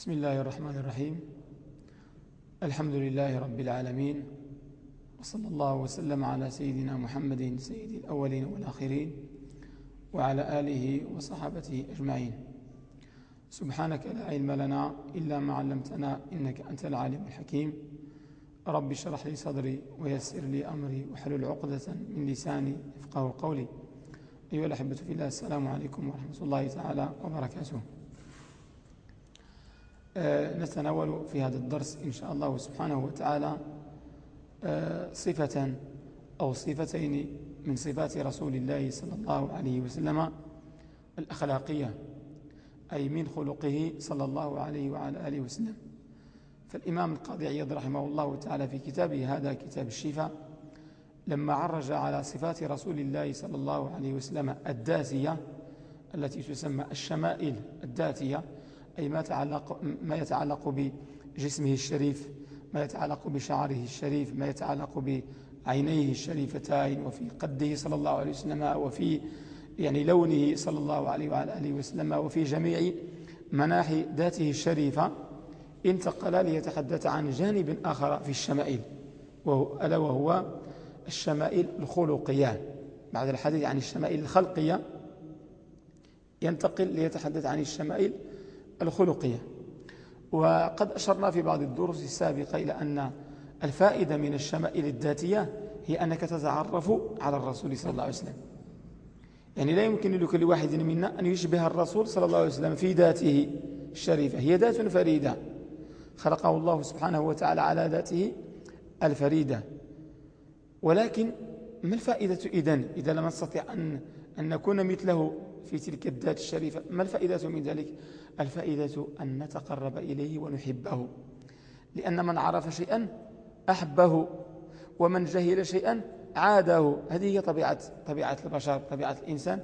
بسم الله الرحمن الرحيم الحمد لله رب العالمين وصلى الله وسلم على سيدنا محمد سيد الأولين والآخرين وعلى آله وصحابته أجمعين سبحانك لا علم لنا إلا ما علمتنا إنك أنت العالم الحكيم رب اشرح لي صدري ويسر لي أمري وحلل عقدة من لساني يفقه قولي أيها الأحبة في الله السلام عليكم ورحمة الله تعالى وبركاته نتناول في هذا الدرس إن شاء الله سبحانه وتعالى آه، صفة أو صفتين من صفات رسول الله صلى الله عليه وسلم الأخلاقية أي من خلقه صلى الله عليه وعلى آله وسلم. فالإمام القاضي عياض رحمه الله تعالى في كتابه هذا كتاب الشفاء لما عرج على صفات رسول الله صلى الله عليه وسلم الداتية التي تسمى الشمائل الداتية أي ما, تعلق ما يتعلق بجسمه الشريف ما يتعلق بشعره الشريف ما يتعلق بعينيه الشريفتين وفي قده صلى الله عليه وسلم وفي يعني لونه صلى الله عليه وعلى آله وسلم وفي جميع مناحي ذاته الشريفة. انتقل ليتحدث عن جانب آخر في الشمائل وهو ألا وهو الشمائل الخلقية. بعد الحديث عن الشمائل الخلقية ينتقل ليتحدث عن الشمائل الخلقية. وقد أشرنا في بعض الدروس السابقة إلى أن الفائدة من الشمائل الذاتية هي أنك تتعرف على الرسول صلى الله عليه وسلم. يعني لا يمكن لكل واحد منا أن يشبه الرسول صلى الله عليه وسلم في ذاته الشريفة. هي ذات فريدة. خلقه الله سبحانه وتعالى على ذاته الفريدة. ولكن ما الفائدة إذن؟ إذا لم نستطيع أن, أن نكون مثله في تلك الذات الشريفة ما الفائدة من ذلك؟ الفائدة أن نتقرب إليه ونحبه لأن من عرف شيئا أحبه ومن جهل شيئا عاده. هذه هي طبيعة, طبيعة البشر طبيعة الإنسان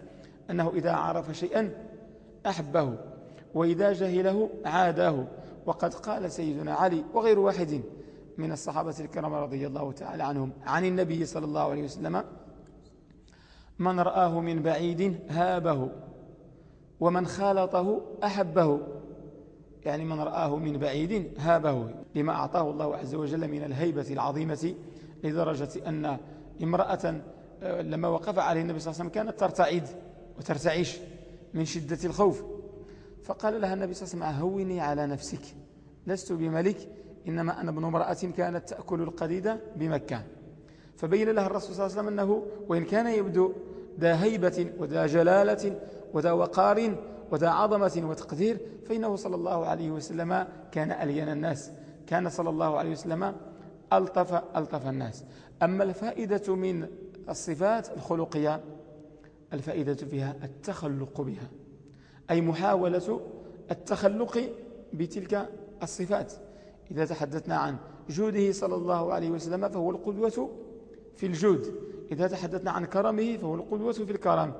أنه إذا عرف شيئا أحبه وإذا جهله عاده. وقد قال سيدنا علي وغير واحد من الصحابة الكرام رضي الله تعالى عنهم عن النبي صلى الله عليه وسلم من رآه من بعيد هابه. ومن خالطه أحبه. يعني من رآه من بعيد هابه لما أعطاه الله عز وجل من الهيبة العظيمة لدرجة أن امرأة آه، لما وقف عليه النبي صلى الله عليه وسلم كانت ترتعد وترتعش من شدة الخوف. فقال لها النبي صلى الله عليه وسلم هوني على نفسك لست بملك إنما أنا ابن امرأة كانت تأكل القديدة بمكة. فبين لها الرسول صلى الله عليه وسلم أنه وإن كان يبدو ذا هيبة وذا جلالة وذا وقار وذا عظمة وتقدير فإنه صلى الله عليه وسلم كان ألين الناس كان صلى الله عليه وسلم ألطف ألطف الناس. أما الفائدة من الصفات الخلقية الفائدة فيها التخلق بها أي محاولة التخلق بتلك الصفات. إذا تحدثنا عن جوده صلى الله عليه وسلم فهو القدوة في الجود. إذا تحدثنا عن كرمه فهو القدوة في الكرم.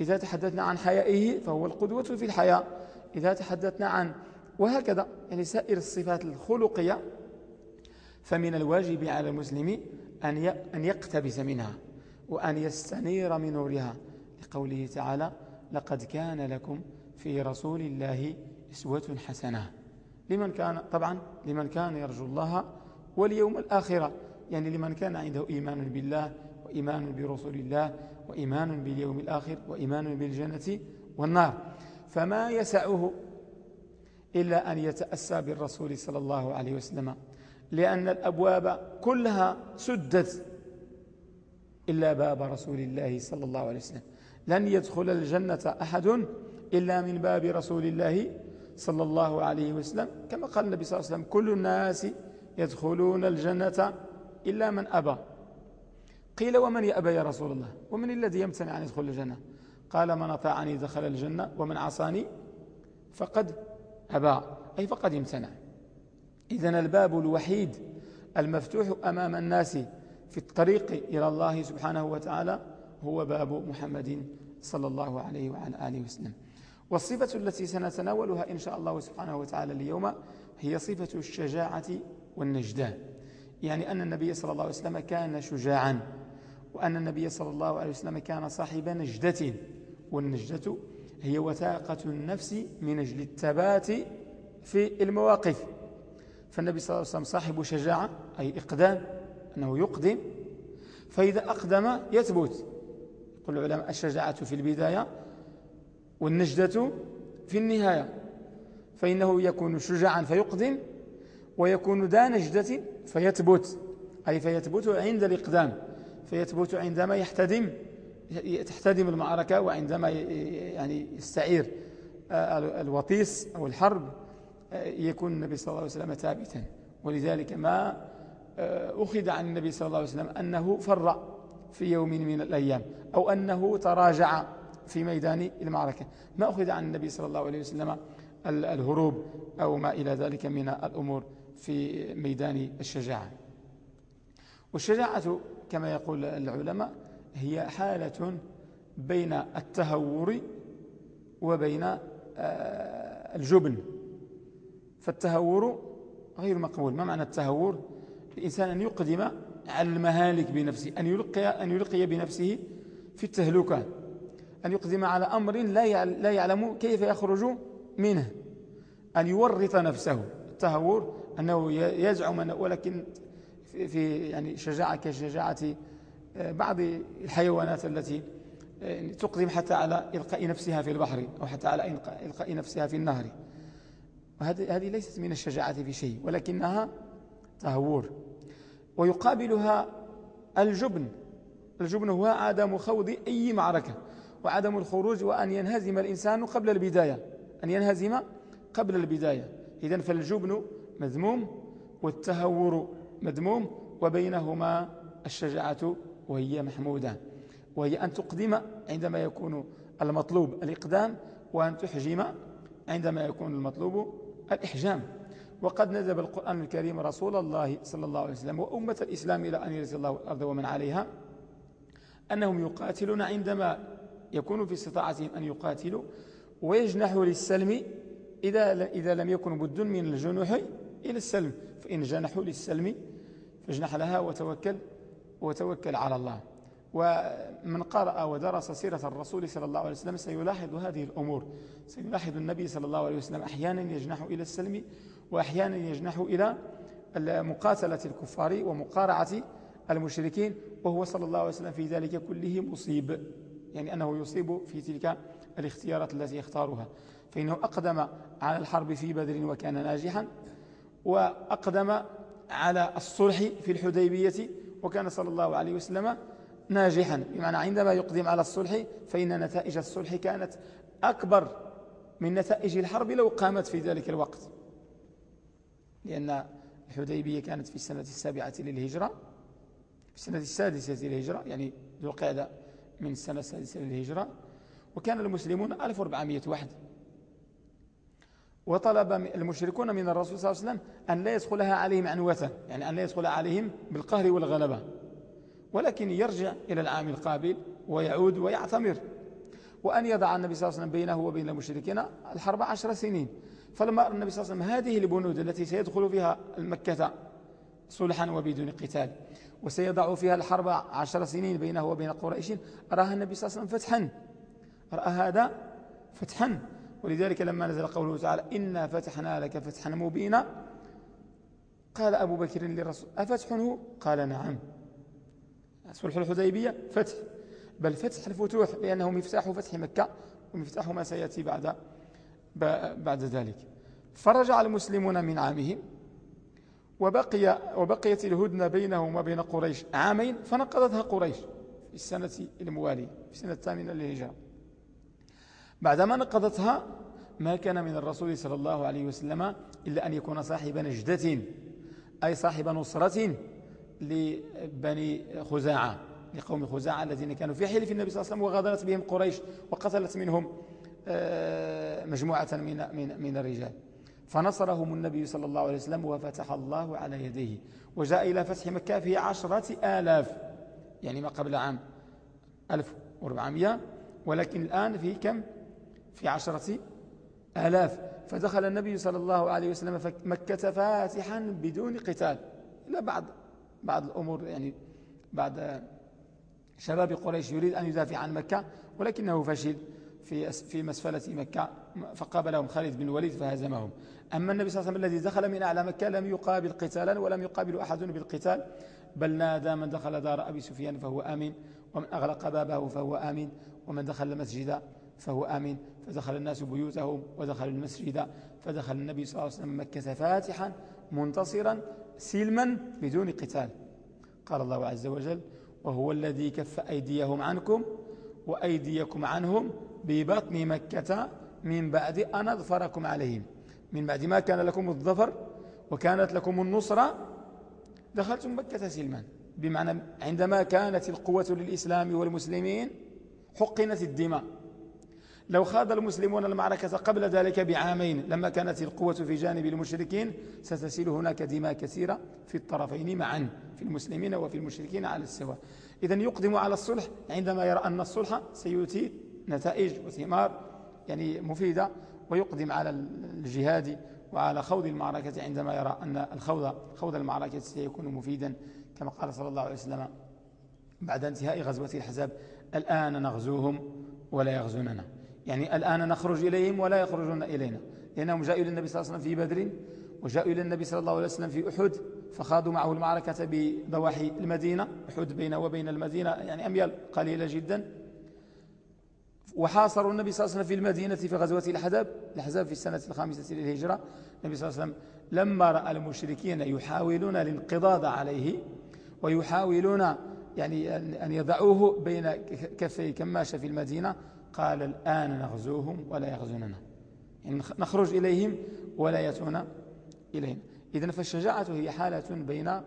إذا تحدثنا عن حيائه فهو القدوة في الحياء إذا تحدثنا عن وهكذا يعني سائر الصفات الخلقية فمن الواجب على المسلم أن يقتبس منها وأن يستنير من نورها. لقوله تعالى لقد كان لكم في رسول الله إسوة حسنة لمن كان طبعا لمن كان يرجو الله واليوم الآخرة. يعني لمن كان عنده إيمان بالله وإيمان برسول الله وإيمان باليوم الآخر وإيمان بالجنة والنار. فما يسعه إلا أن يتأسى بالرسول صلى الله عليه وسلم لأن الأبواب كلها سدت إلا باب رسول الله صلى الله عليه وسلم. لن يدخل الجنة أحد إلا من باب رسول الله صلى الله عليه وسلم. كما قال النبي صلى الله عليه وسلم كل الناس يدخلون الجنة إلا من أبى. قيل ومن يأبى يا رسول الله؟ ومن الذي يمتنع أن يدخل الجنة؟ قال من أطاعني دخل الجنة ومن عصاني فقد أبى. أي فقد يمتنع. إذن الباب الوحيد المفتوح أمام الناس في الطريق إلى الله سبحانه وتعالى هو باب محمد صلى الله عليه وعلى آله وسلم. والصفة التي سنتناولها إن شاء الله سبحانه وتعالى اليوم هي صفة الشجاعة والنجدان. يعني أن النبي صلى الله عليه وسلم كان شجاعا. وأن النبي صلى الله عليه وسلم كان صاحب نجدة والنجدة هي وثاقة النفس من أجل الثبات في المواقف. فالنبي صلى الله عليه وسلم صاحب شجاعة أي إقدام أنه يقدم. فإذا أقدم يثبت. يقول العلماء الشجاعة في البداية والنجدة في النهاية. فإنه يكون شجاعا فيقدم ويكون ذا نجدة فيثبت. أي فيثبت عند الإقدام. فيثبت عندما يحتدم تحتدم المعركة وعندما يعني يستعير الوطيس أو الحرب يكون النبي صلى الله عليه وسلم ثابتا. ولذلك ما أخذ عن النبي صلى الله عليه وسلم أنه فر في يوم من الأيام أو أنه تراجع في ميدان المعركة. ما أخذ عن النبي صلى الله عليه وسلم الهروب أو ما إلى ذلك من الأمور في ميدان الشجاعة. والشجاعة كما يقول العلماء هي حالة بين التهور وبين آه، الجبن. فالتهور غير مقبول. ما معنى التهور؟ الإنسان أن يقدم على المهالك بنفسه أن يلقي, أن يلقي بنفسه في التهلكة أن يقدم على أمر لا يعلم كيف يخرج منه أن يورط نفسه. التهور أنه يزعم ولكن في يعني شجاعة كشجاعة آه، بعض الحيوانات التي آه، تقدم حتى على إلقاء نفسها في البحر أو حتى على إلقاء نفسها في النهر. وهذه ليست من الشجاعة في شيء ولكنها تهور. ويقابلها الجبن. الجبن هو عدم خوض أي معركة وعدم الخروج وأن ينهزم الإنسان قبل البداية أن ينهزم قبل البداية. إذن فالجبن مذموم والتهور مذموم وبينهما الشجاعة وهي محمودة. وهي أن تقدم عندما يكون المطلوب الإقدام وأن تحجم عندما يكون المطلوب الإحجام. وقد نذب القرآن الكريم رسول الله صلى الله عليه وسلم وأمة الإسلام إلى أن يرث الله الأرض ومن عليها أنهم يقاتلون عندما يكون في استطاعتهم أن يقاتلوا ويجنحوا للسلم إذا, إذا لم يكن بد من الجنوح إلى السلم. فإن جنحوا للسلم فاجنح لها وتوكل وتوكل على الله. ومن قرأ ودرس سيرة الرسول صلى الله عليه وسلم سيلاحظ هذه الأمور. سيلاحظ النبي صلى الله عليه وسلم أحيانا يجنح إلى السلم وأحيانا يجنح إلى مقاتلة الكفار ومقارعة المشركين وهو صلى الله عليه وسلم في ذلك كله مصيب. يعني أنه يصيب في تلك الاختيارات التي يختارها. فإنه أقدم على الحرب في بدر وكان ناجحا وأقدم على الصلح في الحديبية وكان صلى الله عليه وسلم ناجحا. بمعنى عندما يقدم على الصلح فإن نتائج الصلح كانت أكبر من نتائج الحرب لو قامت في ذلك الوقت. لأن الحديبية كانت في السنة السابعة للهجرة في السنة السادسة للهجرة يعني ذو القعدة من السنة السادسة للهجرة وكان المسلمون 1400 واحد. وطلب المشركون من الرسول صلى الله عليه وسلم أن لا يدخلها عليهم عنوة يعني أن لا يدخل عليهم بالقهر والغلبة. ولكن يرجع إلى العام القابل ويعود ويعتمر وأن يضع النبي صلى الله عليه وسلم بينه وبين المشركين الحرب عشر سنين. فلما أرى النبي صلى الله عليه وسلم هذه البنود التي سيدخل فيها المكة صلحا وبدون قتال وسيضع فيها الحرب عشر سنين بينه وبين قريش أراها النبي صلى الله عليه وسلم فتحا. رأى هذا فتحا. ولذلك لما نزل قوله تعالى إنا فتحنا لك فتحا مبينا قال أبو بكر للرسول أفتح قال نعم. صلح الحديبية فتح. بل فتح الفتوح لأنه مفتاح فتح مكة ومفتاح ما سيأتي بعد بعد ذلك. فرجع المسلمون من عامهم وبقي وبقيت الهدنة بينهم وبين قريش عامين فنقضتها قريش في السنة الموالية في السنة الثامنة للهجرة. بعدما نقضتها ما كان من الرسول صلى الله عليه وسلم إلا أن يكون صاحب نجدة أي صاحب نصرة لبني خزاعة لقوم خزاعة الذين كانوا في حلف النبي صلى الله عليه وسلم وغادرت بهم قريش وقتلت منهم آه، مجموعة من, من, من الرجال. فنصرهم النبي صلى الله عليه وسلم وفتح الله على يديه وجاء إلى فتح مكة في عشرة آلاف يعني ما قبل عام 1400 ولكن الآن في كم؟ في عشرة آلاف. فدخل النبي صلى الله عليه وسلم مكة فاتحا بدون قتال. إلا بعض بعض الأمور يعني بعد شباب قريش يريد أن يدافع عن مكة ولكنه فشل في في مسفلة مكة فقابلهم خالد بن الوليد فهزمهم. أما النبي صلى الله عليه وسلم الذي دخل من أعلى مكة لم يقابل قتالا ولم يقابل أحد بالقتال بل نادى من دخل دار أبي سفيان فهو آمن ومن أغلق بابه فهو آمن ومن دخل المسجد فهو آمن فدخل الناس بيوتهم ودخل المسجد فدخل النبي صلى الله عليه وسلم مكة فاتحا منتصرا سلما بدون قتال. قال الله عز وجل وهو الذي كف أيديهم عنكم وأيديكم عنهم ببطن مكة من بعد أن أظفركم عليهم. من بعد ما كان لكم الظفر وكانت لكم النصرة دخلتم مكة سلما. بمعنى عندما كانت القوة للإسلام والمسلمين حقنت الدماء. لو خاض المسلمون المعركة قبل ذلك بعامين لما كانت القوة في جانب المشركين ستسيل هناك دماء كثيرة في الطرفين معا في المسلمين وفي المشركين على السواء. إذا يقدم على الصلح عندما يرى أن الصلح سيؤتي نتائج وثمار يعني مفيدة ويقدم على الجهاد وعلى خوض المعركة عندما يرى أن الخوض خوض المعركة سيكون مفيدا كما قال صلى الله عليه وسلم بعد انتهاء غزوة الحزاب الآن نغزوهم ولا يغزوننا. يعني الآن نخرج إليهم ولا يخرجون إلينا. لأنهم جاءوا إلى النبي صلى الله عليه وسلم في بدر وجاءوا إلى النبي صلى الله عليه وسلم في أحد فخاضوا معه المعركة بضواحي المدينة أحد بينه وبين المدينة يعني أميال قليلة جدا. وحاصروا النبي صلى الله عليه وسلم في المدينة في غزوة الأحزاب الأحزاب في السنة الخامسة للهجرة. النبي صلى الله عليه وسلم لما رأى المشركين يحاولون الانقضاض عليه ويحاولون يعني أن يضعوه بين كفي كماشة في المدينة قال الآن نغزوهم ولا يغزوننا. يعني نخرج إليهم ولا يأتون إلينا. إذن فالشجاعة هي حالة بين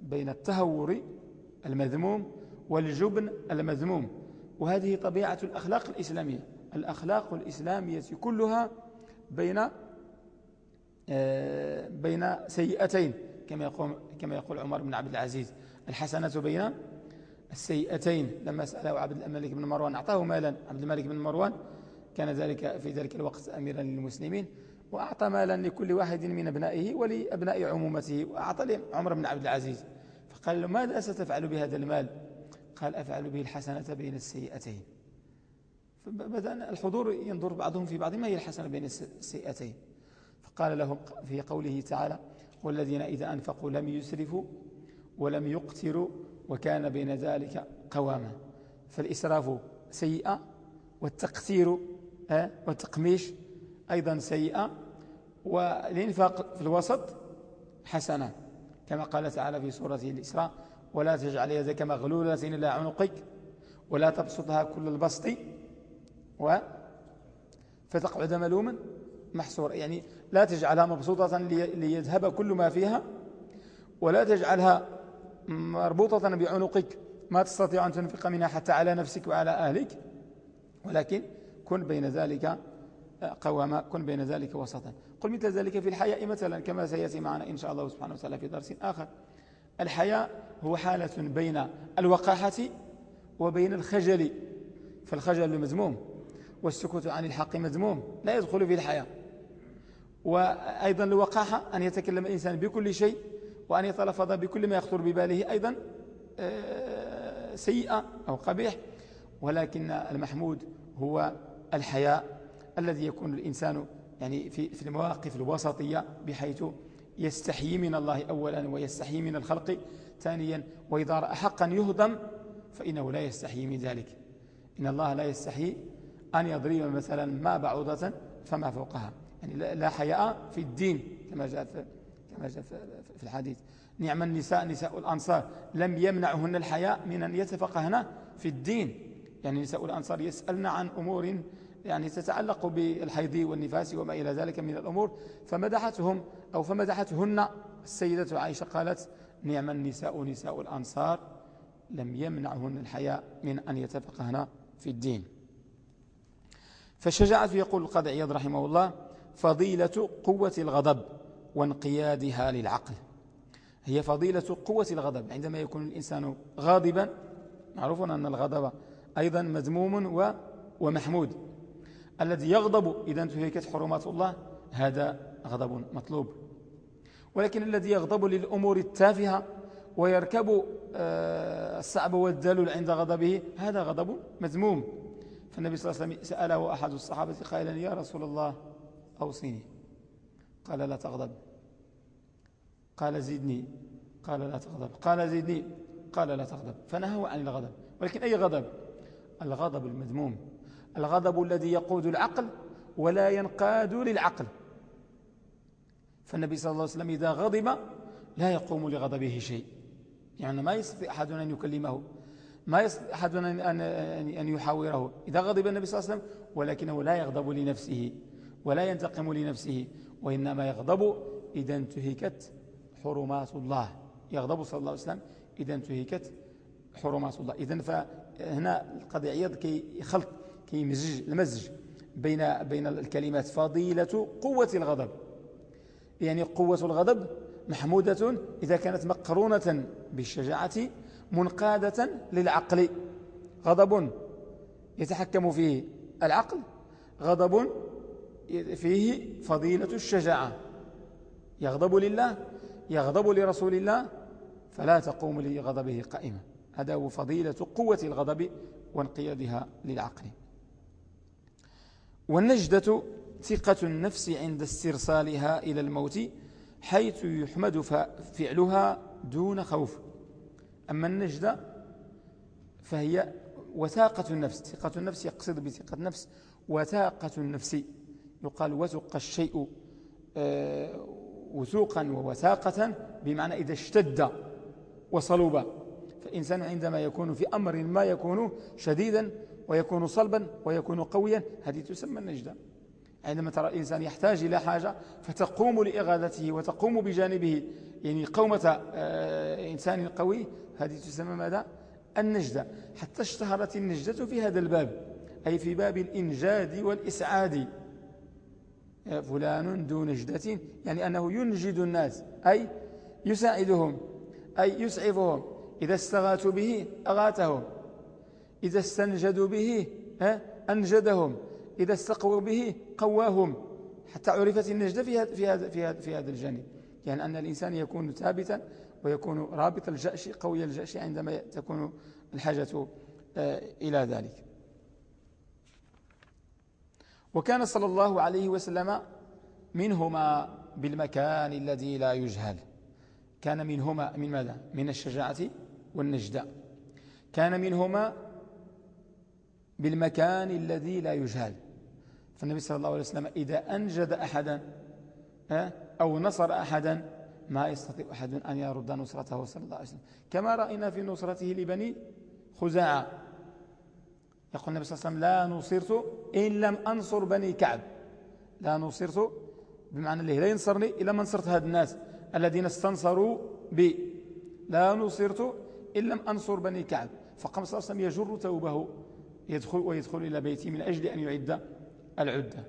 بين التهور المذموم والجبن المذموم. وهذه طبيعة الأخلاق الإسلامية. الأخلاق الإسلامية كلها بين آه، بين سيئتين كما يقول, كما يقول عمر بن عبد العزيز. الحسنة بين السيئتين لما سأله عبد الملك بن مروان أعطاه مالا عبد الملك بن مروان كان ذلك في ذلك الوقت أميرا للمسلمين وأعطى مالا لكل واحد من أبنائه ولأبناء عمومته وأعطى عمر بن عبد العزيز. فقال له ماذا ستفعل بهذا المال؟ قال أفعل به الحسنة بين السيئتين. فبدأ الحضور ينظر بعضهم في بعض ما هي الحسنة بين السيئتين؟ فقال لهم في قوله تعالى والذين إذا أنفقوا لم يسرفوا ولم يقتروا وكان بين ذلك قواما. فالإسراف سيئة والتقتير والتقميش أيضا سيئة والإنفاق في الوسط حسنة كما قال تعالى في سورة الإسراء ولا تجعل يدك مغلولة إلى عنقك ولا تبسطها كل البسط و فتقعد ملوما محصورا يعني لا تجعلها مبسوطة ليذهب كل ما فيها ولا تجعلها مربوطة بعنقك. ما تستطيع أن تنفق منها حتى على نفسك وعلى أهلك. ولكن كن بين ذلك قواما. كن بين ذلك وسطا. قل مثل ذلك في الحياء مثلا كما سيأتي معنا إن شاء الله سبحانه وتعالى في درس آخر. الحياء هو حالة بين الوقاحة وبين الخجل. فالخجل مذموم والسكوت عن الحق مذموم لا يدخل في الحياة. وأيضا الوقاحة أن يتكلم الإنسان بكل شيء وأن يتلفظ بكل ما يخطر بباله أيضا آه، سيئة أو قبيح. ولكن المحمود هو الحياء الذي يكون الإنسان يعني في في المواقف الوسطية بحيث يستحيي من الله أولا ويستحيي من الخلق ثانيا. وإذا رأى حقا يهضم فإنه لا يستحيي من ذلك. إن الله لا يستحيي أن يضرب مثلا ما بعوضة فما فوقها. يعني لا حياء في الدين كما جاء في, في الحديث. نعم النساء نساء الأنصار لم يمنعهن الحياء من أن يتفقهن في الدين. يعني نساء الأنصار يسألن عن أمور يعني تتعلق بالحيض والنفاس وما إلى ذلك من الأمور. فمدحتهم أو فمدحتهن. السيدة عائشة قالت نعم النساء نساء الأنصار لم يمنعهن الحياء من أن يتفقهن في الدين. فالشجاعة يقول القاضي عياض رحمه الله فضيلة قوة الغضب. وانقيادها للعقل. هي فضيلة قوة الغضب. عندما يكون الإنسان غاضبا معروف أن الغضب أيضا مذموم ومحمود. الذي يغضب إذا انتهكت حرمات الله هذا غضب مطلوب. ولكن الذي يغضب للأمور التافهة ويركب آه، الصعب والدلول عند غضبه هذا غضب مذموم. فالنبي صلى الله عليه وسلم سأله أحد الصحابة قائلا يا رسول الله أوصيني قال لا تغضب. قال زدني قال لا تغضب. قال زدني قال لا تغضب. فنهوا عن الغضب. ولكن أي غضب؟ الغضب المذموم. الغضب الذي يقود العقل ولا ينقاد للعقل. فالنبي صلى الله عليه وسلم إذا غضب لا يقوم لغضبه شيء. يعني ما يستطيع أحد أن يكلمه. ما يستطيع أحد أن يحاوره. إذا غضب النبي صلى الله عليه وسلم ولكنه لا يغضب لنفسه ولا ينتقم لنفسه. وإنما يغضب إذا انتهكت حرمات الله. يغضب صلى الله عليه وسلم إذا انتهكت حرمات الله. إذن فهنا القضي عياض كي يخلط كي يمزج المزج بين بين الكلمات. فضيلة قوة الغضب. يعني قوة الغضب محمودة إذا كانت مقرونة بالشجاعة منقادة للعقل. غضب يتحكم فيه العقل. غضب فيه فضيلة الشجاعة. يغضب لله يغضب لرسول الله فلا تقوم لغضبه قائمة هذا فضيلة قوة الغضب وانقيادها للعقل. والنجدة ثقة النفس عند استرسالها إلى الموت حيث يحمد فعلها دون خوف. أما النجدة فهي وثاقة النفس. ثقة النفس يقصد بثقة النفس. وثاقة النفس يقال وثق الشيء آه، وثوقا ووثاقة بمعنى إذا اشتد وصلب فإنسان عندما يكون في أمر ما يكون شديدا ويكون صلبا ويكون قويا هذه تسمى النجدة. عندما ترى الإنسان يحتاج إلى حاجة فتقوم لإغاثته وتقوم بجانبه يعني قومة آه، إنسان قوي هذه تسمى ماذا؟ النجدة. حتى اشتهرت النجدة في هذا الباب أي في باب الإنجاد والإسعاد. فلان ذو نجدة يعني أنه ينجد الناس أي يساعدهم أي يسعفهم. إذا استغاثوا به أغاثهم إذا استنجدوا به أنجدهم إذا استقووا به قواهم. حتى عرفت النجدة في هذا, في هذا, في هذا, في هذا الجانب. يعني أن الإنسان يكون ثابتا ويكون رابط الجأش قوي الجأش عندما تكون الحاجة آه، إلى ذلك. وكان صلى الله عليه وسلم منهما بالمكان الذي لا يجهل. كان منهما من ماذا؟ من الشجاعة والنجدة. كان منهما بالمكان الذي لا يجهل. فالنبي صلى الله عليه وسلم إذا أنجد أحدا أو نصر أحدا ما يستطيع أحد أن يرد نصرته صلى الله عليه وسلم. كما رأينا في نصرته لبني خزاعة. يقول النبي صلى الله عليه وسلم لا نصرت إن لم أنصر بني كعب. لا نصرت بمعنى الله لا ينصرني إلا ما نصرت هذا الناس الذين استنصروا بي. لا نصرت إن لم أنصر بني كعب. فقام صلى الله عليه وسلم يجر توبه يدخل ويدخل إلى بيته من أجل أن يعد العدة.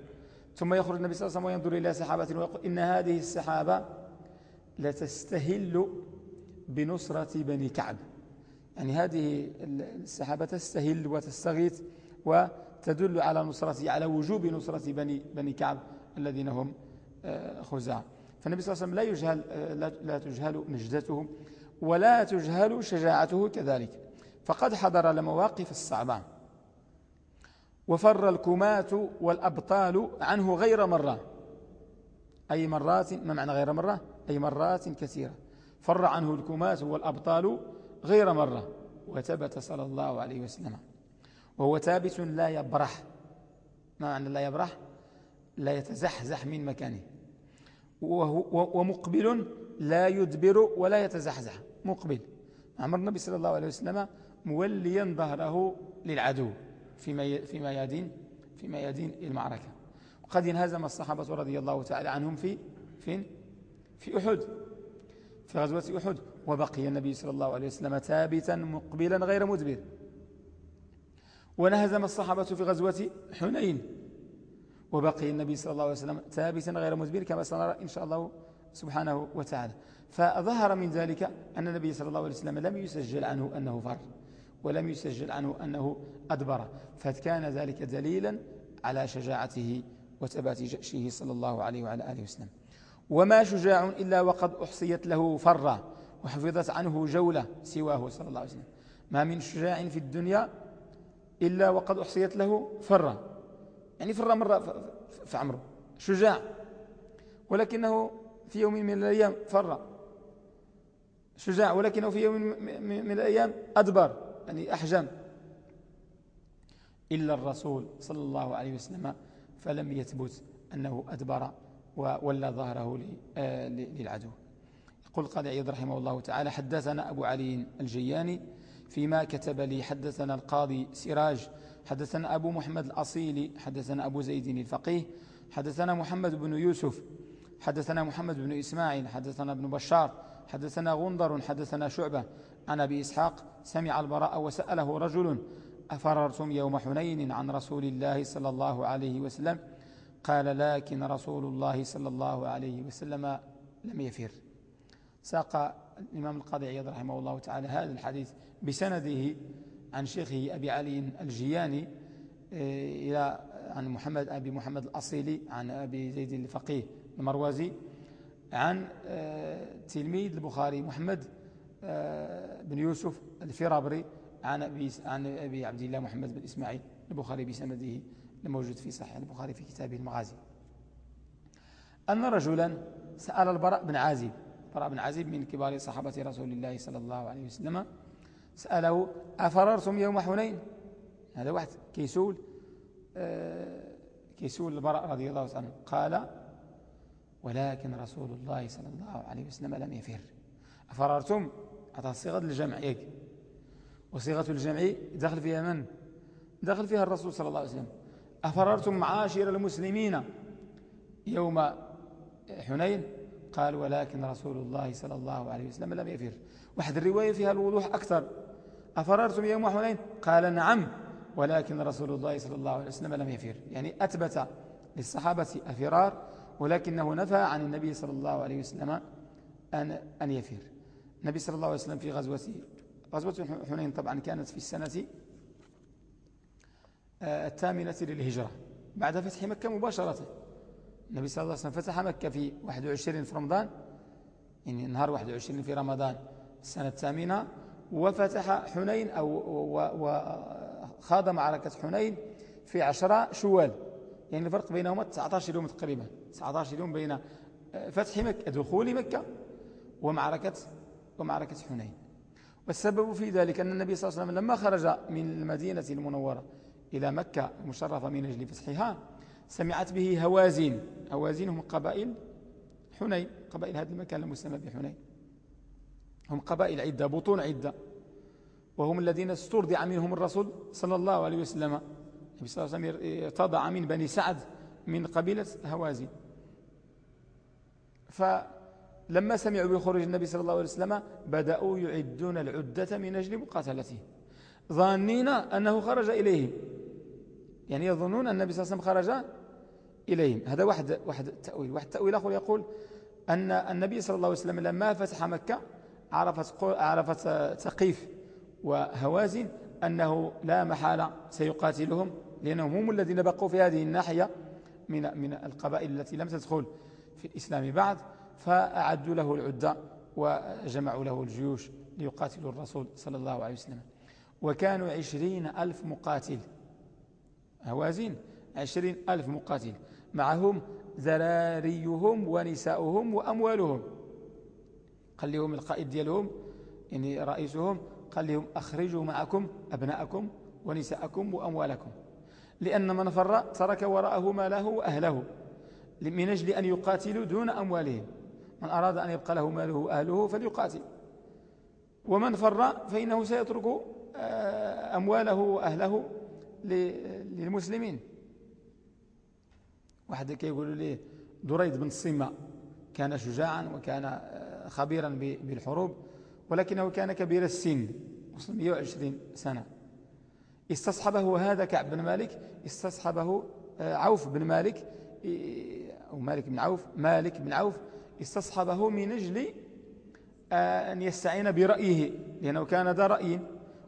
ثم يخرج النبي صلى الله عليه وسلم وينظر إلى سحابة ويقول إن هذه السحابة لتستهل بنصرة بني كعب. يعني هذه السحابة تستهل وتستغيث وتدل على نصرة على وجوب نصرة بني, بني كعب الذين هم آه، خزاع. فالنبي صلى الله عليه وسلم لا, يجهل آه، لا تجهل نجدته ولا تجهل شجاعته كذلك. فقد حضر لمواقف الصعبة وفر الكمات والأبطال عنه غير مرة. أي مرات ما معنى غير مرة؟ أي مرات كثيرة. فر عنه الكمات والأبطال غير مرة. وثبت صلى الله عليه وسلم. وهو ثابت لا يبرح. ما معنى لا يبرح؟ لا يتزحزح من مكانه. ومقبل لا يدبر ولا يتزحزح. مقبل. أمر النبي صلى الله عليه وسلم موليا ظهره للعدو. في في ميادين في ميادين المعركة. وقد انهزم الصحابة رضي الله تعالى عنهم في فين؟ في أحد. في غزوة أحد وبقي النبي صلى الله عليه وسلم ثابتا مقبلا غير مدبر. ونهزم الصحابة في غزوة حنين وبقي النبي صلى الله عليه وسلم ثابتا غير مدبر كما سنرى إن شاء الله سبحانه وتعالى. فظهر من ذلك أن النبي صلى الله عليه وسلم لم يسجل عنه أنه فر ولم يسجل عنه أنه أدبر. فكان ذلك دليلا على شجاعته وثبات جأشه صلى الله عليه وعلى آله وسلم. وما شجاع إلا وقد أحصيت له فرة وحفظت عنه جولة سواه صلى الله عليه وسلم. ما من شجاع في الدنيا إلا وقد أحصيت له فرة يعني فرة مرة في عمره. شجاع. ولكنه في يوم من الأيام فر شجاع. ولكنه في يوم من الأيام أدبر يعني أحجم. إلا الرسول صلى الله عليه وسلم فلم يثبت أنه أدبر. وولى ظهره آه، للعدو. يقول القاضي عيد رحمه الله تعالى حدثنا أبو علي الجياني فيما كتب لي حدثنا القاضي سراج حدثنا أبو محمد الأصيلي حدثنا أبو زيد الفقيه حدثنا محمد بن يوسف حدثنا محمد بن إسماعيل حدثنا ابن بشار حدثنا غندر حدثنا شعبة. عن أبي إسحاق سمع البراء وسأله رجل أفررتم يوم حنين عن رسول الله صلى الله عليه وسلم؟ قال لكن رسول الله صلى الله عليه وسلم لم يفر. ساق الإمام القاضي عياض رحمه الله تعالى هذا الحديث بسنده عن شيخه أبي علي الجياني إيه، إلى عن محمد أبي محمد الأصيلي عن أبي زيد الفقيه المروازي عن آه، تلميذ البخاري محمد آه، بن يوسف الفرابري عن أبي, عن أبي عبد الله محمد بن إسماعيل البخاري بسنده. الموجود في صحيح البخاري في كتابه المغازي. أن رجلا سأل البراء بن عازب البراء بن عازب من كبار صحابة رسول الله صلى الله عليه وسلم سأله أفررتم يوم حنين؟ هذا واحد كيسول آه، كيسول البراء رضي الله عنه. قال ولكن رسول الله صلى الله عليه وسلم لم يفر. أفررتم؟ أعطى صيغة الجمع وصيغة الجمع دخل فيها من؟ دخل فيها الرسول صلى الله عليه وسلم. أفررتم معاشر المسلمين يوم حنين؟ قال ولكن رسول الله صلى الله عليه وسلم لم يفر. واحد الرواية فيها الوضوح أكثر. أفررتم يوم حنين؟ قال نعم ولكن رسول الله صلى الله عليه وسلم لم يفر. يعني أثبت للصحابة الفرار ولكنه نفى عن النبي صلى الله عليه وسلم أن, أن يفر. النبي صلى الله عليه وسلم في غزوة غزوة حنين طبعا كانت في السنة الثامنة للهجرة. بعد فتح مكة مباشرة. النبي صلى الله عليه وسلم فتح مكة في 21 في رمضان. يعني نهار 21 في رمضان. السنة الثامنة. وفتح حنين أو وخاض معركة حنين في عشرة شوال. يعني الفرق بينهما 19 يوم تقريبا. 19 يوم بين فتح مكة دخول مكة ومعركة ومعركة حنين. والسبب في ذلك أن النبي صلى الله عليه وسلم لما خرج من المدينة المنورة إلى مكة المشرفة من أجل فتحها سمعت به هوازين هوازين هم قبائل حنين قبائل هذا المكان المسمى بحنين هم قبائل عدة بطون عدة. وهم الذين استرضع منهم الرسول صلى الله عليه وسلم. النبي صلى الله عليه وسلم ارتضع من بني سعد من قبيلة هوازن فلما سمعوا بخروج النبي صلى الله عليه وسلم بدأوا يعدون العدة من أجل مقاتلته. ظانين أنه خرج إليهم. يعني يظنون أن النبي صلى الله عليه وسلم خرج إليهم. هذا واحد واحد التأويل واحد التأويل آخر يقول أن النبي صلى الله عليه وسلم لما فتح مكة عرفت عرفت ثقيف وهوازن أنه لا محالة سيقاتلهم لأنهم هم الذين بقوا في هذه الناحية من من القبائل التي لم تدخل في الإسلام بعد فأعدوا له العدة وجمعوا له الجيوش ليقاتلوا الرسول صلى الله عليه وسلم. وكانوا عشرين ألف مقاتل. هوازين عشرين ألف مقاتل. معهم ذراريهم ونساؤهم وأموالهم. قال لهم القائد ديالهم يعني رئيسهم قال لهم أخرجوا معكم أبناءكم ونساءكم وأموالكم. لأن من فر ترك وراءه ماله وأهله من أجل أن يقاتلوا دون أموالهم. من أراد أن يبقى له ماله وأهله فليقاتل. ومن فر فإنه سيترك آه، أمواله وأهله للمسلمين. واحد يقول لي دريد بن الصمة كان شجاعا وكان آه، خبيرا بالحروب ولكنه كان كبير السن وصل 120 سنة. استصحبه هذا كعب بن مالك استصحبه آه، عوف بن مالك أو مالك بن عوف مالك بن عوف استصحبه من أجل آه، أن يستعين برأيه لأنه كان ذا رأي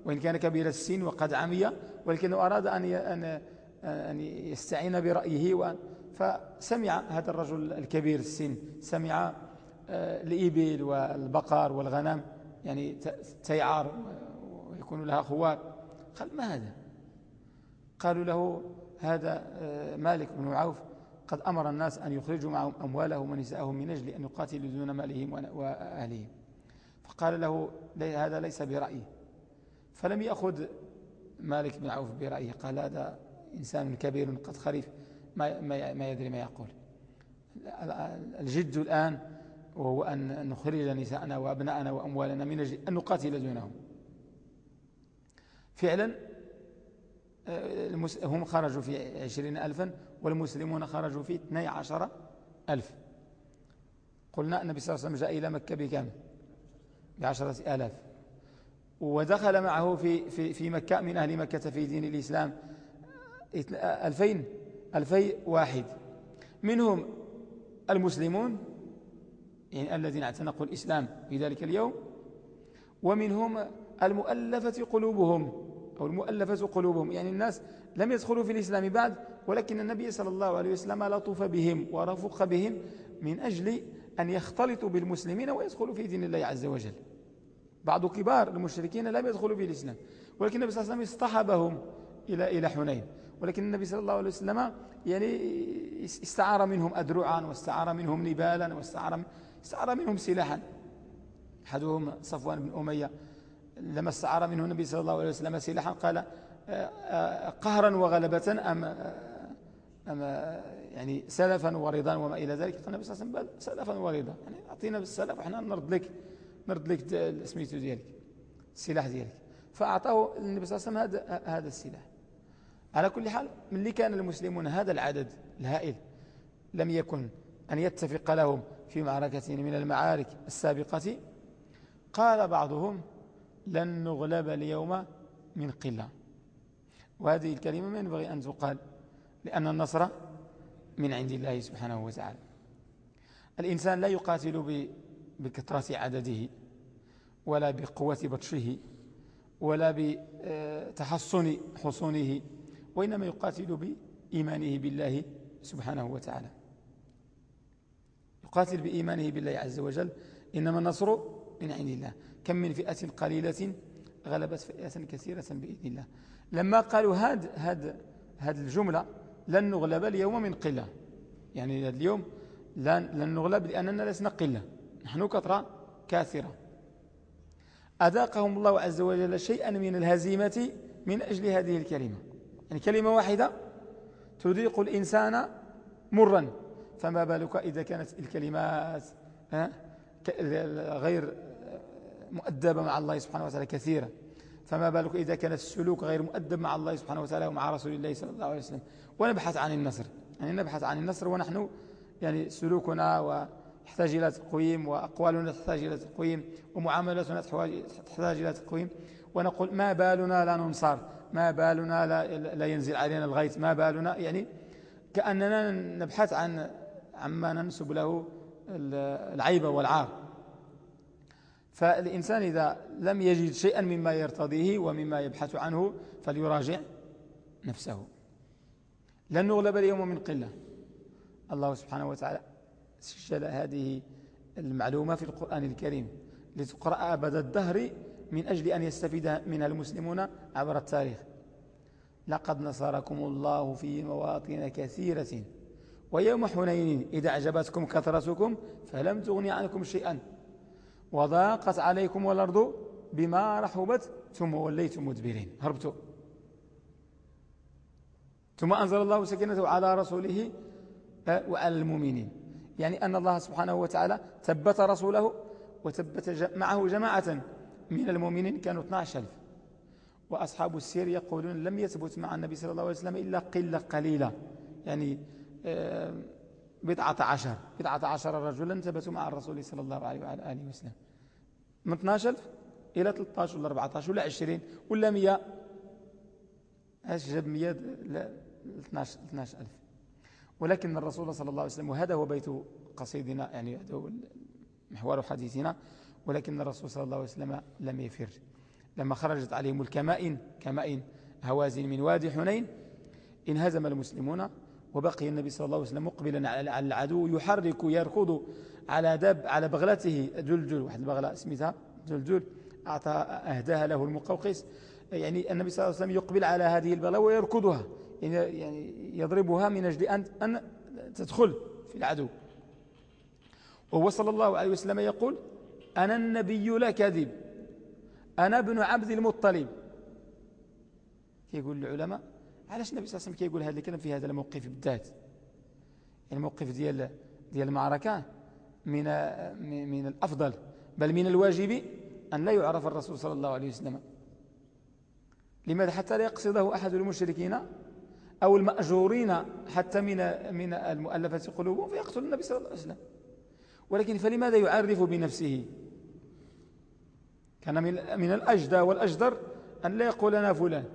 وإن كان كبير السن وقد عمي ولكنه أراد أن أن يستعين برأيه فسمع هذا الرجل الكبير السن سمع آه، الإبل والبقر والغنم يعني تيعار ويكون لها خوار. قال ما هذا؟ قالوا له هذا آه، مالك بن عوف قد أمر الناس أن يخرجوا معهم أموالهم ونساءهم من أجل أن يقاتلوا دون مالهم وأهلهم. فقال له هذا ليس برأيي. فلم يأخذ مالك بن عوف برأيه قال هذا إنسان كبير قد خريف ما, ما يدري ما يقول. الجد الآن وهو أن نخرج نساءنا وأبناءنا وأموالنا من أجل أن نقاتل دونهم. فعلا آه، هم خرجوا في عشرين ألفا والمسلمون خرجوا في اثني عشر ألف. قلنا النبي صلى الله عليه وسلم جاء إلى مكة بكم؟ بعشرة آلاف. ودخل معه في, في, في مكة من أهل مكة في دين الإسلام. ألفين ألفي واحد. منهم المسلمون يعني الذين اعتنقوا الإسلام في ذلك اليوم. ومنهم المؤلفة قلوبهم أو المؤلفة قلوبهم. يعني الناس لم يدخلوا في الإسلام بعد ولكن النبي صلى الله عليه وسلم لطف بهم ورفق بهم من أجل أن يختلطوا بالمسلمين ويدخلوا في دين الله عز وجل. بعض كبار المشركين لم يدخلوا في الإسلام ولكن النبي صلى الله عليه وسلم اصطحبهم إلى إلى حنين. ولكن النبي صلى الله عليه وسلم يعني استعار منهم أدرعا واستعار منهم نبالا واستعار استعار منهم سلاحا. أحدهم صفوان بن أمية لما استعار منه النبي صلى الله عليه وسلم سلاحا قال آه، آه، قهرا وغلبة أم, آه، أم يعني سلفا ورضا وما إلى ذلك؟ قال النبي صلى الله عليه وسلم سلفا ورضا. يعني أعطينا بالسلف وإحنا نرد لك نرد لك سميتو ديالك السلاح ديالك. فأعطاه النبي صلى الله عليه وسلم هذا هذا السلاح. على كل حال من اللي كان المسلمون هذا العدد الهائل لم يكن أن يتفق لهم في معركة من المعارك السابقة قال بعضهم لن نغلب اليوم من قلة. وهذه الكلمة ما ينبغي أن تقال لأن النصر من عند الله سبحانه وتعالى. الإنسان لا يقاتل بكثرة عدده ولا بقوة بطشه ولا بتحصن حصونه وإنما يقاتل بإيمانه بالله سبحانه وتعالى. يقاتل بإيمانه بالله عز وجل إنما النصر من عند الله. كم من فئة قليلة غلبت فئة كثيرة بإذن الله. لما قالوا هاد هاد هاد الجملة لن نغلب اليوم من قلة. يعني اليوم لن, لن نغلب لأننا لسنا قلة. نحن كثرة كاثرة أذاقهم الله عز وجل شيئا من الهزيمة من أجل هذه الكلمة. يعني كلمة واحدة تذيق الإنسان مرا. فما بالك إذا كانت الكلمات غير مؤدبة مع الله سبحانه وتعالى كثيرا فما بالك إذا كان السلوك غير مؤدب مع الله سبحانه وتعالى ومع رسول الله صلى الله عليه وسلم. ونبحث عن النصر. يعني نبحث عن النصر ونحن يعني سلوكنا ويحتاج إلى تقويم وأقوالنا تحتاج إلى تقويم ومعاملاتنا تحتاج إلى تقويم. ونقول ما بالنا لا ننصر ما بالنا لا, لا ينزل علينا الغيث ما بالنا يعني كأننا نبحث عن عما ننسب له العيب والعار. فالإنسان إذا لم يجد شيئا مما يرتضيه ومما يبحث عنه فليراجع نفسه. لن نغلب اليوم من قلة. الله سبحانه وتعالى سجل هذه المعلومة في القرآن الكريم لتقرأ أبد الدهر من أجل أن يستفيد منها المسلمون عبر التاريخ. لقد نصركم الله في مواطن كثيرة. ويوم حنين إذا أعجبتكم كثرتكم فلم تغني عنكم شيئا. وضاقت عليكم الأرض بما رحبت ثم وليتم مدبرين. هربتوا. ثم أنزل الله سكينته على رسوله آه، وعلى المؤمنين. يعني أن الله سبحانه وتعالى ثبت رسوله وثبت معه جماعة من المؤمنين كانوا 12 ألف. وأصحاب السير يقولون لم يثبت مع النبي صلى الله عليه وسلم إلا قلة قليلة. يعني آه، بضعة عشر بضعة عشر رجلا ثبتوا مع الرسول صلى الله عليه وعلى آله وسلم. من 12 إلى 13 ولا 14 ولا 20 ولا 100 إيش جاب 100 ل 12 12000 ولكن الرسول صلى الله عليه وسلم وهذا هو بيت قصيدنا يعني محور حديثنا ولكن الرسول صلى الله عليه وسلم لم يفر. لما خرجت عليهم الكمائن كمائن هوازن من وادي حنين انهزم المسلمون وبقي النبي صلى الله عليه وسلم مقبلا على العدو يحرك يركض على دب على بغلته. جلجل واحد البغلة اسمها جلجل أعطى أهداها له المقوقس. يعني النبي صلى الله عليه وسلم يقبل على هذه البغلة ويركضها. يعني, يعني يضربها من أجل أن, أن تدخل في العدو. وهو صلى الله عليه وسلم يقول أنا النبي لا كذب أنا ابن عبد المطلب. كيقول العلماء علاش النبي صلى الله عليه وسلم كيقول هذا الكلام في هذا الموقف بالذات؟ الموقف ديال ديال المعركة من من الأفضل بل من الواجب أن لا يعرف الرسول صلى الله عليه وسلم. لماذا؟ حتى لا يقصده أحد المشركين أو المأجورين حتى من من المؤلفة قلوبهم فيقتل النبي صلى الله عليه وسلم. ولكن فلماذا يعرف بنفسه؟ كان من الأجدى والأجدر أن لا يقول أنا فلان.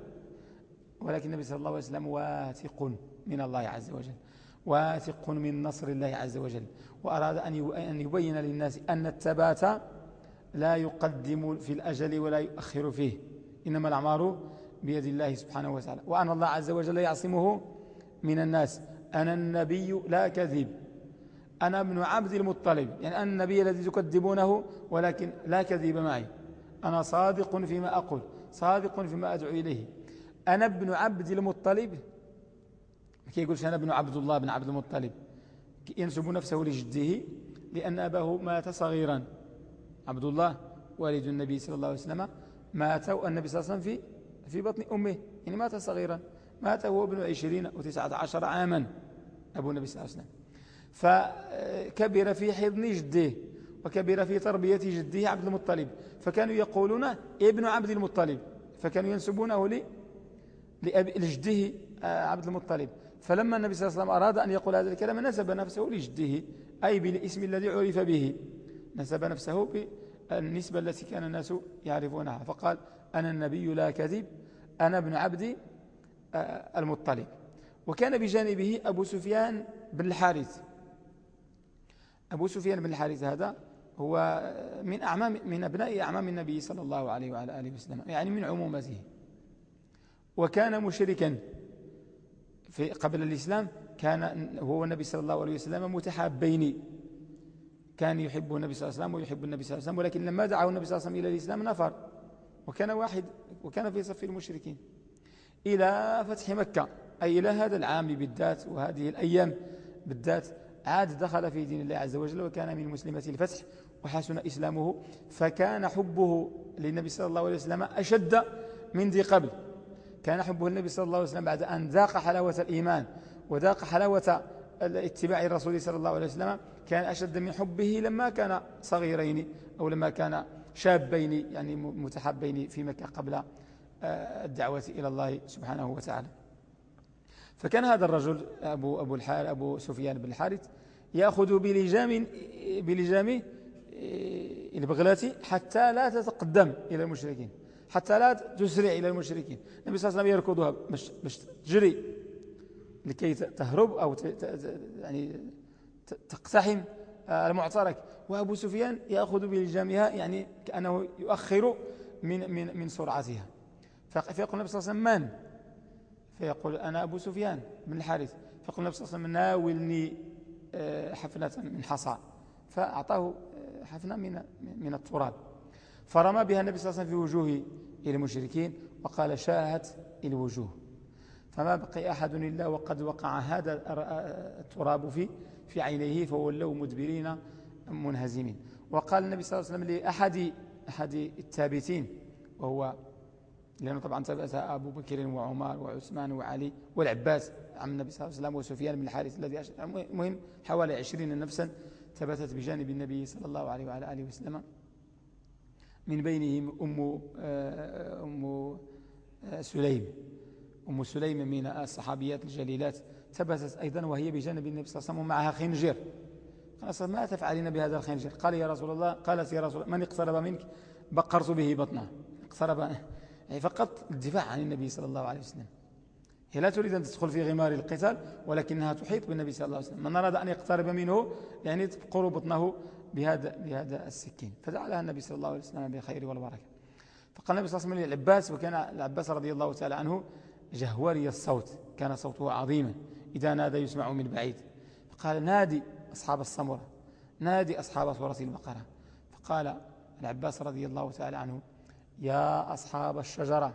ولكن النبي صلى الله عليه وسلم واثق من الله عز وجل. واثق من نصر الله عز وجل. وأراد أن يبين للناس أن الثبات لا يقدم في الأجل ولا يؤخر فيه. إنما الأعمار بيد الله سبحانه وتعالى. وأن الله عز وجل يعصمه من الناس. أنا النبي لا كذب. أنا ابن عبد المطلب. يعني أنا النبي الذي تكذبونه ولكن لا كذب معي. أنا صادق فيما أقول صادق فيما أدعو إليه. أنا ابن عبد المطلب. كي يقولش أنا ابن عبد الله بن عبد المطلب. ينسب نفسه لجده لأن أباه مات صغيرا. عبد الله والد النبي صلى الله عليه وسلم مات النبي صلى الله عليه وسلم في في بطن أمه يعني مات صغيرا. مات هو ابن عشرين أو تسعة عشر عاما أبو النبي صلى الله عليه وسلم. فكبر في حضن جده وكبر في تربية جده عبد المطلب. فكانوا يقولون ابن عبد المطلب. فكانوا ينسبونه لجده آه، عبد المطلب. فلما النبي صلى الله عليه وسلم أراد أن يقول هذا الكلام نسب نفسه لجده أي بالاسم الذي عرف به. نسب نفسه بالنسبة التي كان الناس يعرفونها. فقال أنا النبي لا كذب. أنا ابن عبد آه، المطلب. وكان بجانبه أبو سفيان بن الحارث. أبو سفيان بن الحارث هذا هو من أعمام من أبناء أعمام النبي صلى الله عليه وعلى آله وسلم يعني من عمومته. وكان مشركا في قبل الإسلام كان هو النبي صلى الله عليه وسلم متحابين. كان يحب النبي صلى الله عليه وسلم ويحب النبي صلى الله عليه وسلم ولكن لما دعاه النبي صلى الله عليه وسلم إلى الإسلام نفر. وكان واحد وكان في صف المشركين. إلى فتح مكة أي إلى هذا العام بالذات وهذه الأيام بالذات عاد دخل في دين الله عز وجل وكان من مسلمة الفتح وحسن إسلامه فكان حبه للنبي صلى الله عليه وسلم أشد من ذي قبل. كان حبه النبي صلى الله عليه وسلم بعد أن ذاق حلاوة الإيمان وذاق حلاوة اتباع الرسول صلى الله عليه وسلم كان أشد من حبه لما كان صغيرين أو لما كان شابين يعني متحبين في مكة قبل آه، الدعوة إلى الله سبحانه وتعالى. فكان هذا الرجل أبو, أبو, الحار أبو سفيان بن الحارث يأخذ بلجام بلجام آه، البغلة حتى لا تتقدم إلى المشركين حتى لا تسرع إلى المشركين. النبي صلى الله عليه وسلم يركضها باش تجري لكي تهرب أو يعني تقتحم آه، المعترك. وأبو سفيان يأخذ بلجامها يعني كأنه يؤخر من, من, من سرعتها. فيقول النبي صلى الله عليه وسلم من؟ فيقول أنا أبو سفيان بن الحارث. فيقول النبي صلى الله عليه وسلم ناولني آه، حفنة من حصى. فأعطاه آه، حفنة من, من التراب. فرمى بها النبي صلى الله عليه وسلم في وجوه المشركين وقال شاهت الوجوه فما بقي أحد إلا وقد وقع هذا التراب في في عينيه فولوا مدبرين منهزمين. وقال النبي صلى الله عليه وسلم لأحد أحد الثابتين وهو لأنه طبعا ثبت أبو بكر وعمر وعثمان وعلي والعباس عم النبي صلى الله عليه وسلم وسفيان بن الحارث الذي مهم حوالي عشرين نفسا ثبتت بجانب النبي صلى الله عليه وعلى آله وسلم. من بينهم أم, آه، أم آه، سليم. أم سليم من الصحابيات الجليلات ثبتت أيضا وهي بجانب النبي صلى الله عليه وسلم ومعها خنجر قال ما تفعلين بهذا الخنجر قال يا رسول الله. قالت يا رسول الله من اقترب منك؟ بقرت به بطنه. اقترب يعني فقط الدفاع عن النبي صلى الله عليه وسلم. هي لا تريد أن تدخل في غمار القتال ولكنها تحيط بالنبي صلى الله عليه وسلم. من أراد أن يقترب منه يعني تبقر بطنه بهذا, بهذا السكين. فجعلها النبي صلى الله عليه وسلم بالخير والبركة. فقال النبي صلى الله عليه وسلم للعباس وكان العباس رضي الله تعالى عنه جهوري الصوت كان صوته عظيما إذا نادى يسمع من بعيد. فقال نادي أصحاب الصمرة نادي أصحاب سورة البقرة. فقال العباس رضي الله تعالى عنه يا أصحاب الشجرة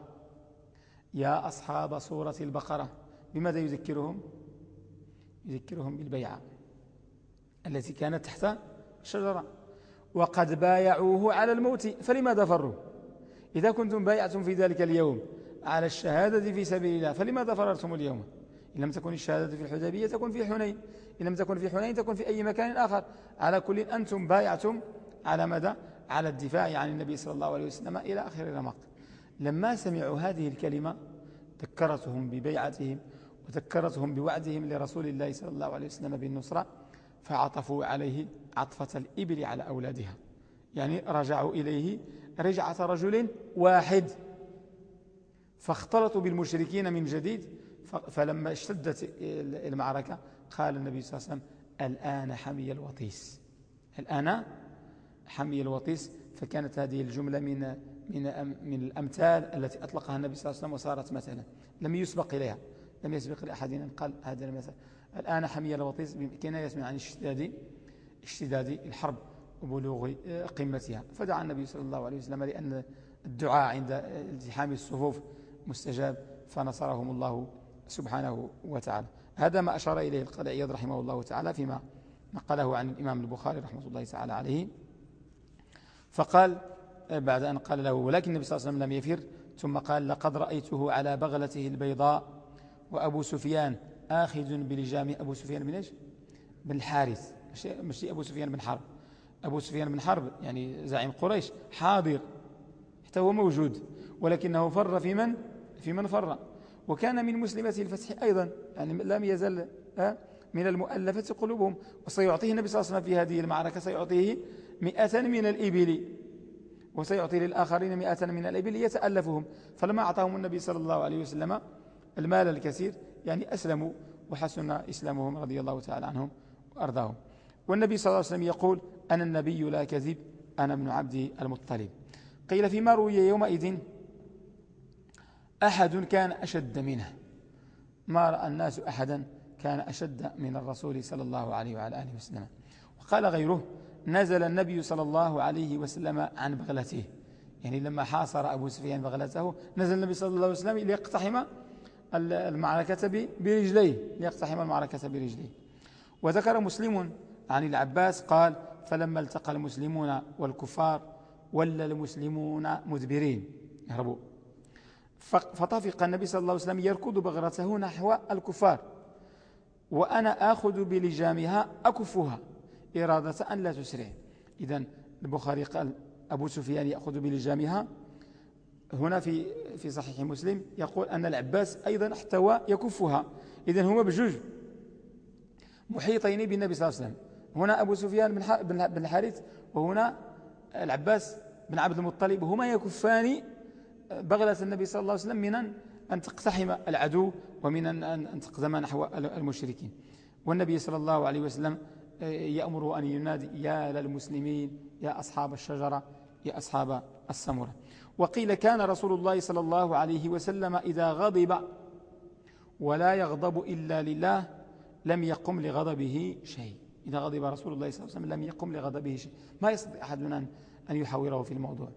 يا أصحاب سورة البقرة بماذا يذكرهم؟ يذكرهم بالبيعة التي كانت تحت شجرة وقد بايعوه على الموت فلماذا فروا؟ إذا كنتم بايعتم في ذلك اليوم على الشهادة في سبيل الله فلماذا فررتم اليوم؟ إن لم تكن الشهادة في الحديبية تكون في حنين إن لم تكن في حنين تكون في أي مكان آخر. على كل أنتم بايعتم على مدى؟ على الدفاع عن النبي صلى الله عليه وسلم إلى آخر رمق لما سمعوا هذه الكلمة ذكرتهم ببيعتهم وذكرتهم بوعدهم لرسول الله صلى الله عليه وسلم بالنصرة فعطفوا عليه عطفة الإبل على أولادها. يعني رجعوا إليه رجعة رجل واحد. فاختلطوا بالمشركين من جديد فلما اشتدت المعركة قال النبي صلى الله عليه وسلم الآن حمي الوطيس. الآن حمي الوطيس. فكانت هذه الجملة من من من الأمثال التي أطلقها النبي صلى الله عليه وسلم وصارت مثلا. لم يسبق إليها. لم يسبق لأحد أن قال هذا المثل الآن حمي الوطيس كناية عن اشتداد اشتداد الحرب وبلوغ قمتها. فدعا النبي صلى الله عليه وسلم لأن الدعاء عند التحام الصفوف مستجاب. فنصرهم الله سبحانه وتعالى. هذا ما أشار إليه القاضي عياض رحمه الله تعالى فيما نقله عن الإمام البخاري رحمة الله تعالى عليه. فقال بعد أن قال له ولكن النبي صلى الله عليه وسلم لم يفر. ثم قال لقد رأيته على بغلته البيضاء وأبو سفيان آخذ بلجام أبو سفيان بن إيش؟ بن الحارث. مش أبو سفيان بن حرب. أبو سفيان بن حرب يعني زعيم قريش حاضر حتى هو موجود ولكنه فر في من؟ في من فر. وكان من مسلمات الفتح أيضا يعني لم يزل من المؤلفة قلوبهم. وسيعطيه النبي صلى الله عليه وسلم في هذه المعركة سيعطيه مئة من الإبل. وسيعطي للآخرين مئة من الإبل يتألفهم فلما أعطاهم النبي صلى الله عليه وسلم المال الكثير يعني أسلموا وحسن إسلامهم رضي الله تعالى عنهم وأرضاهم. والنبي صلى الله عليه وسلم يقول أنا النبي لا كذب أنا ابن عبد المطلب. قيل فيما روي يومئذ أحد كان أشد منه. ما رأى الناس أحدا كان أشد من الرسول صلى الله عليه وعلى آله وسلم. وقال غيره نزل النبي صلى الله عليه وسلم عن بغلته. يعني لما حاصر أبو سفيان بغلته نزل النبي صلى الله عليه وسلم ليقتحم المعركة برجليه ليقتحم المعركة برجليه. وذكر مسلم عن العباس قال فلما التقى المسلمون والكفار ولا المسلمون مدبرين يهربوا فطفق النبي صلى الله عليه وسلم يركض بغرته نحو الكفار. وأنا آخذ بلجامها أكفها. إرادة أن لا تسرع. إذا البخاري قال أبو سفيان يأخذ بلجامها. هنا في في صحيح مسلم يقول أن العباس أيضا احتوى يكفها. إذا هما بجوج. محيطين بالنبي صلى الله عليه وسلم. هنا أبو سفيان بن الحارث وهنا العباس بن عبد المطلب هما يكفان بغلة النبي صلى الله عليه وسلم من أن تقتحم العدو ومن أن تقدم نحو المشركين. والنبي صلى الله عليه وسلم آه، يأمر أن ينادي يا للمسلمين يا أصحاب الشجرة يا أصحاب السمرة. وقيل كان رسول الله صلى الله عليه وسلم إذا غضب ولا يغضب إلا لله لم يقم لغضبه شيء. إذا غضب رسول الله صلى الله عليه وسلم لم يقم لغضبه شيء. ما يستطيع أحدنا أن يحاوره في الموضوع.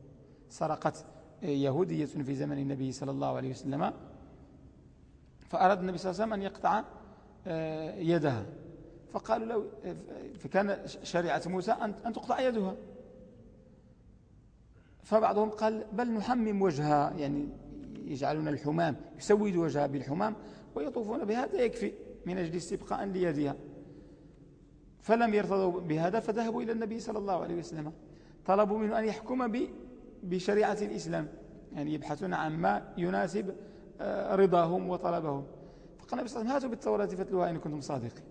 سرقت يهودية في زمن النبي صلى الله عليه وسلم فأراد النبي صلى الله عليه وسلم أن يقطع آه، يدها. فقالوا له فكان شريعة موسى أن تقطع يدها. فبعضهم قال بل نحمم وجهها يعني يجعلون الحمام يسود وجهها بالحمام ويطوفون بهذا يكفي من أجل استبقاء ليدها. فلم يرتضوا بهذا فذهبوا إلى النبي صلى الله عليه وسلم. طلبوا منه أن يحكم بشريعة الإسلام يعني يبحثون عن ما يناسب آه، رضاهم وطلبهم. فقال النبي صلى الله عليه وسلم هاتوا بالتوراة فاتلوها إن كنتم صادقين.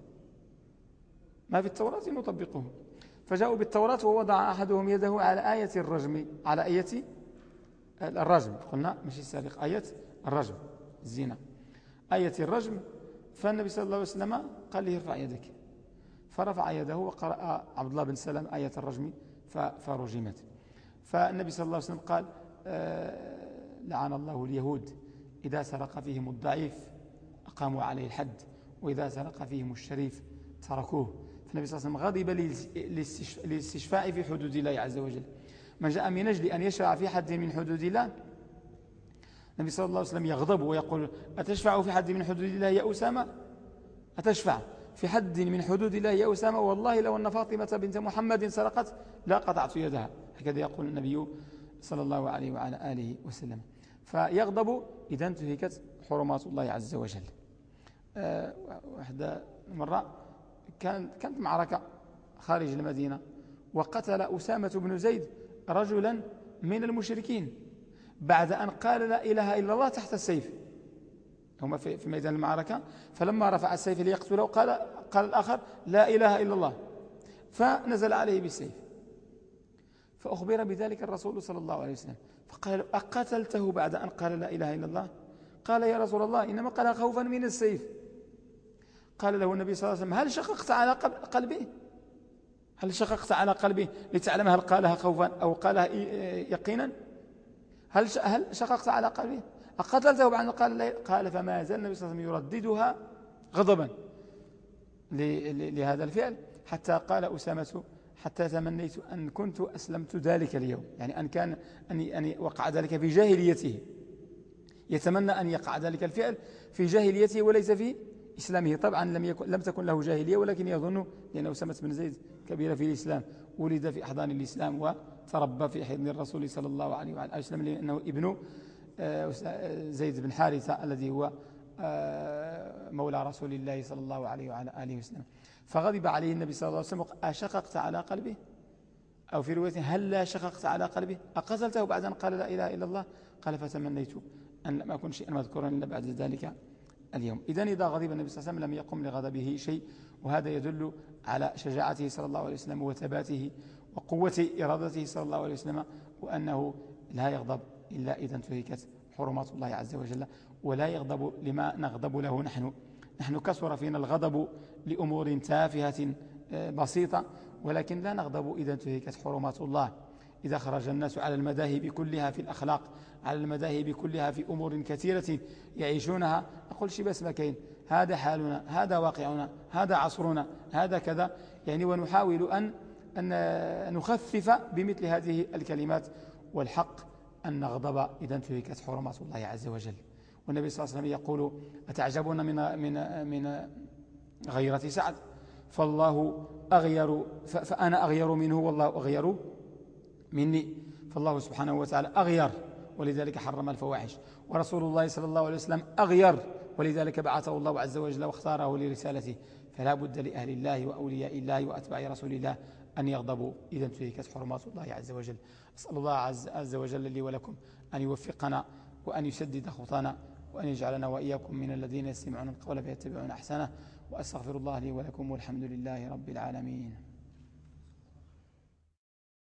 ما في التوراة نطبقه فجاءوا بالتوراة ووضع أحدهم يده على آية الرجم على آية الرجم. قلنا مش السارق آية الرجم الزنا. آية الرجم فالنبي صلى الله عليه وسلم قال له ارفع يدك. فرفع يده وقرأ عبد الله بن سلام آية الرجم فرجمت. فالنبي صلى الله عليه وسلم قال آه، لعن الله اليهود إذا سرق فيهم الضعيف أقاموا عليه الحد وإذا سرق فيهم الشريف تركوه. فالنبي صلى الله عليه وسلم غضب للاستشفاء في حدود الله عز وجل. من جاء من أجل أن يشرع في حد من حدود الله النبي صلى الله عليه وسلم يغضب ويقول أتشفع في حد من حدود الله يا أسامة؟ أتشفع في حد من حدود الله يا أسامة؟ والله لو أن فاطمة بنت محمد سرقت لا قطعت يدها. هكذا يقول النبي صلى الله عليه وعلى آله وسلم. فيغضب إذا انتهكت حرمات الله عز وجل. أه واحدة مرة كانت كانت معركة خارج المدينة وقتل أسامة بن زيد رجلا من المشركين بعد أن قال لا إله إلا الله تحت السيف. هما في ميدان المعركة. فلما رفع السيف ليقتله قال, قال الآخر لا إله إلا الله. فنزل عليه بالسيف. فأخبر بذلك الرسول صلى الله عليه وسلم. فقال أقتلته بعد أن قال لا إله إلا الله؟ قال يا رسول الله إنما قال خوفا من السيف. قال له النبي صلى الله عليه وسلم هل شققت على قلبه هل شققت على قلبه لتعلم هل قالها خوفا أو قالها يقينا؟ هل هل شققت على قلبه أقتلته بعد قال قال فما زال النبي صلى الله عليه وسلم يرددها غضبا لهذا الفعل. حتى قال أسامة حتى تمنيت أن كنت أسلمت ذلك اليوم. يعني أن كان أن وقع ذلك في جاهليته. يتمنى أن يقع ذلك الفعل في جاهليته وليس في إسلامه. طبعا لم, يكن لم تكن له جاهلية ولكن يظن لأنه أسامة بن زيد كبير في الإسلام. ولد في أحضان الإسلام وتربى في حضن الرسول صلى الله عليه وعلى وسلم لأنه ابن آه، زيد بن حارثة الذي هو آه، مولى رسول الله صلى الله عليه وعلى آله وسلم. فغضب عليه النبي صلى الله عليه وسلم أشققت على قلبه أو في رواية هل لا شققت على قلبه أقتلته بعد أن قال لا إله إلا الله؟ قال فتمنيت أن لم أكن شيئا مذكورا إلا بعد ذلك اليوم. إذا إذا غضب النبي صلى الله عليه وسلم لم يقم لغضبه شيء وهذا يدل على شجاعته صلى الله عليه وسلم وثباته وقوة إرادته صلى الله عليه وسلم وأنه لا يغضب إلا إذا انتهكت حرمات الله عز وجل ولا يغضب لما نغضب له نحن. نحن كسر فينا الغضب لأمور تافهة آه، بسيطة ولكن لا نغضب إذا انتهكت حرمات الله. إذا خرج الناس على المذاهب كلها في الأخلاق على المذاهب كلها في أمور كثيرة يعيشونها أقول شي بس ما كاين هذا حالنا هذا واقعنا هذا عصرنا هذا كذا. يعني ونحاول أن, أن نخفف بمثل هذه الكلمات والحق أن نغضب إذا انتهكت حرمات الله عز وجل. والنبي صلى الله عليه وسلم يقول أتعجبون من, من, من غيرة سعد؟ فالله أغير فأنا أغير منه والله أغير مني. فالله سبحانه وتعالى أغير ولذلك حرم الفواحش. ورسول الله صلى الله عليه وسلم أغير ولذلك بعثه الله عز وجل واختاره لرسالته. فلا بد لأهل الله وأولياء الله وأتباع رسول الله أن يغضبوا. إذا انتهكت حرمات الله عز وجل. أسأل الله عز, عز وجل لي ولكم أن يوفقنا وأن يسدد خطانا. وأن يجعلنا وإياكم من الذين يستمعون القول فيتبعون أحسنه وأستغفر الله لي ولكم والحمد لله رب العالمين.